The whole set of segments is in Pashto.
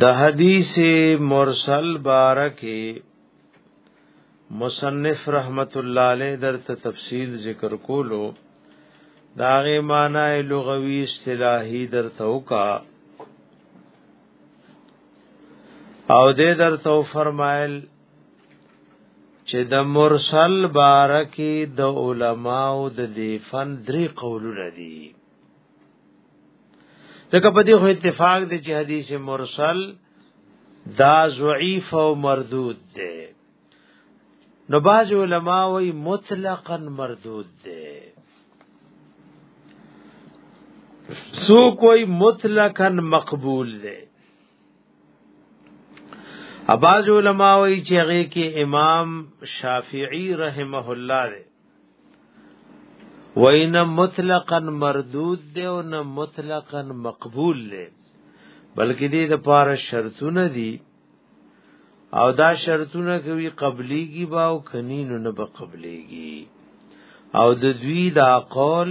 د حدیث مرسل بارکه مصنف رحمت الله علیه درته تفصیل ذکر کولو داغه معنی لغوي اصطلاحي درته وکا او دې درته فرمایل چې د مرسل بارکی د علماو د دیفن درې قولونه دي ځکه په دې خو اتفاق دی چې حدیث مرسل دا ضعیف او مردود دی نو باز علماء وی مطلقاً مردود دی سو کوئی مطلقاً مقبول دی اباز علماء وی چې هغه کې امام شافعی رحمه الله دی وین مطلقا مردود دی او نه مطلقا مقبول دی بلکې دې د پاره شرطونه دي او دا شرطونه کوي قبليږي با او کنینو نه به قبليږي او د دوی دا قول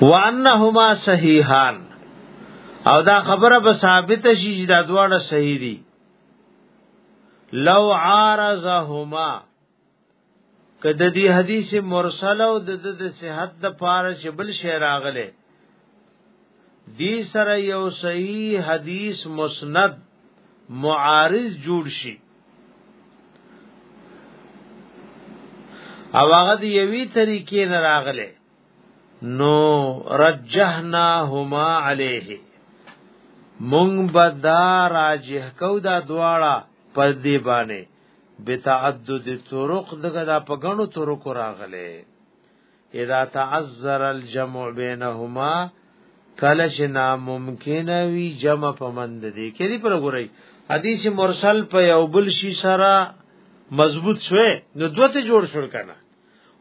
وانهما صحیحان او دا خبره به ثابت شي چې دا دواړه صحیح دي لو عارضهما کده دی حدیث مرسل او د د صحت د پاره چې بل شی راغله دی سره یو صحیح حدیث مسند معارض جوړ شي او هغه دی یوی طریقې نه راغله نو رجحنا هما علیه مونږ به دا راجح کو دا دواړه پر دی باندې بتعدد طرق دغه دا په غنو طرق راغله اذا تعذر الجمع بينهما کله چې ناممکن وي جمع پمند دي کړي پر ګورئ حدیث مرسل په یو بل شي سره مضبوط شوه نو دوته جوړ شول کنه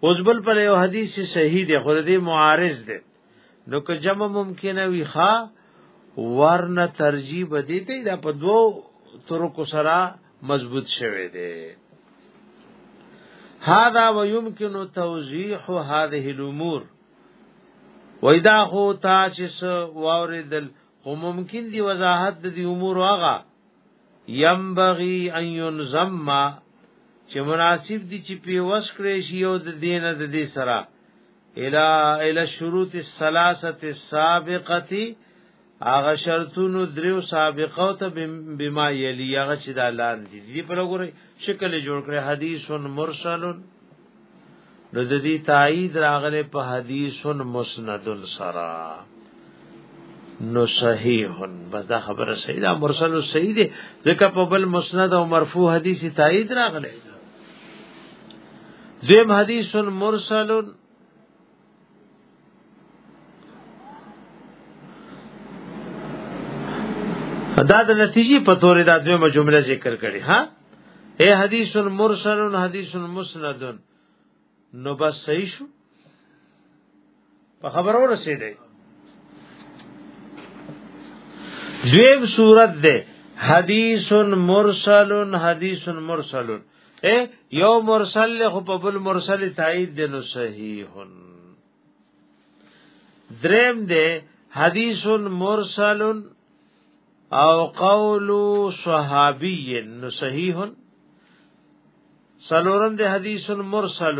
اوس بل پر یو حدیث صحیح دی خو دې معارض دی نو که جمع ممکن وي ښا ورنه ترجیح بدی ته دا په دوو طرقو سره مضبوط شوه دی هذا ويمكن توضيح هذه الامور وېدا هو تا چې واوریدل خو ممکن دی وضاحت د دې امور واغه ينبغي ان ينظم چې مناسب دي چې په وسکړې شي او د دین د دې سره الى الى شروط الثلاثه السابقه هغه شرطونو دریو سابقه ته بما یلی هغه چې د اعلان دي دې په لګوري شکل جوړ کړي حدیث مرسل نو د دې تایید راغله په حدیث مسند سرا نو صحیح بس دا خبره صحیح ده مرسل صحیح ده ځکه په بل مسند او مرفوع حدیث تایید راغله دیم حدیث مرسل دا د نتیجې په تورې دا دویمه جمله ذکر کړي ها اے حدیث مرسل حدیث مسند نو بس صحیح شو په خبرو رسیدې دویم صورت ده حدیث مرسل حدیث مرسل اے یو مرسل له خو په بل مرسل تایید دی نو صحیح دریم دی حدیث مرسل او قول صحابی نو صحیح سلورم دی حدیث مرسل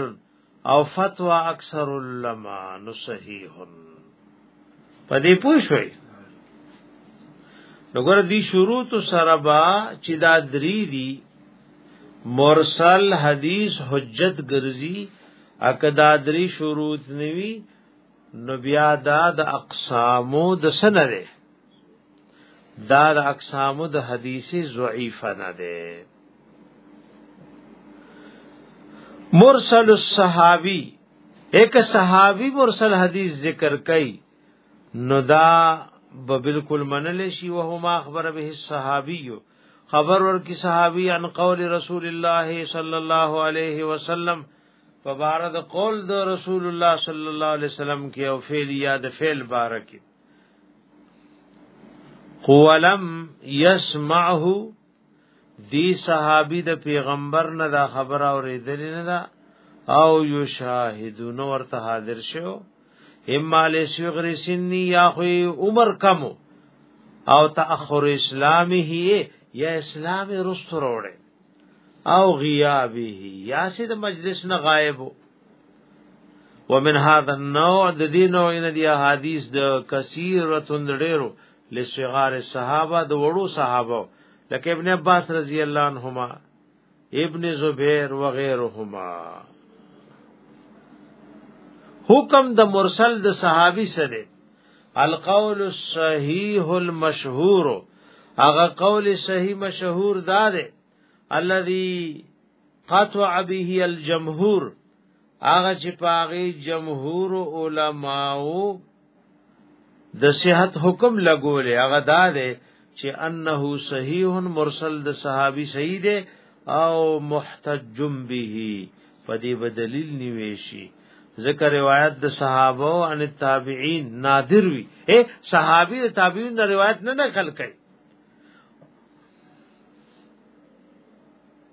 او فتوا اکثر العلماء نو صحیح په دې پوه شوي نو ګور دي شروط سره با چې دا درې دي مرسل حدیث حجت ګرځي اکدا درې شروط نوي نو بیا دا د اقسامو د سنه ده دا د اقسامو د حدیث ضعیفه نه ده مرسل الصحابی ایک صحابی مرسل حدیث ذکر کئی نو دا به بالکل منل شي او هما خبر به صحابي خبر ور کی صحابي عن قول رسول الله صلی الله علیه وسلم فبارد قول د رسول الله صلی الله علیه وسلم کې او فعل یاد فعل بارکه قولم يسمعه دی صحابي د پیغمبر نه دا خبره اوریدل نه دا او یشاهدون ورته حاضر شو اما له صغر سنی یا خو عمر کم او تاخر اسلامه یا اسلام رست وروړي او غیابه یا سید مجلس نه غایب ومن هذا النوع د دې نوع نه دی حدیث د کثیرتون ډیرو لصغار الصحابه د وړو صحابه لکه ابن عباس رضی الله عنهما ابن زبیر وغيرهما حکم د مرسل د صحابي سره القول الصحيح المشهور هغه قول صحیح مشهور دا ده الذي قطع به الجمهور هغه چې پاغي جمهور علماو د صحت حکم لګولې هغه دا دی چې انه صحیح مرسل د صحابي صحیح دی او محتج به په دې بدلیل نیويشي ذکر روایت د صحابه او ان تابعین نادر وی اے صحابي د تابعین نه روایت نه نقل کړي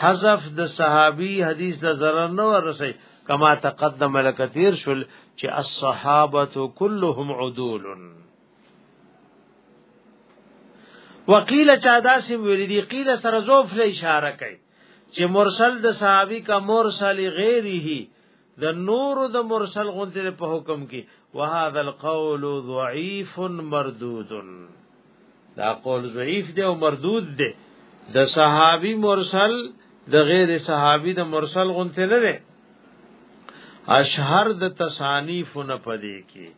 حذف د صحابي حدیث د zarar نه ورسي کما تقدم لکثیر شل چې الصحابه كلهم عدول وقیل چا داسې ویل دي قیل سره زوف له اشاره کوي چې مرسل د صحابي کا مرسل غیره د نور د مرسل غونته په حکم کې وهذا القول ضعيف مردود دا قول ضعيف دی او مردود دی د صحابي مرسل د غیر صحابي د مرسل غونته نه دی اشهر د تصانیف نه پدې کې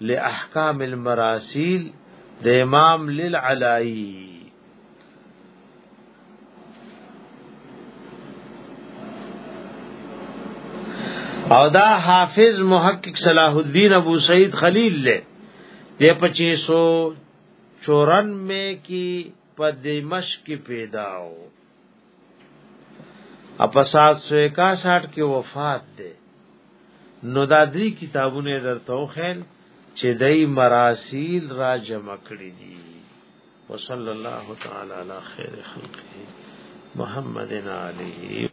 لاحکام المراسیل د امام للعلائی او دا حافظ محقق صلاح الدین ابو سعید خلیل له د 2594 کې په دمشق کې پیدا و اپسات سو اکا ساٹ کې وفات ده نو دا دری کتابونه درتو خیل چې دای مراسیل را جمع کړی دي وصلی الله تعالی علی خیر خلقه محمد علیه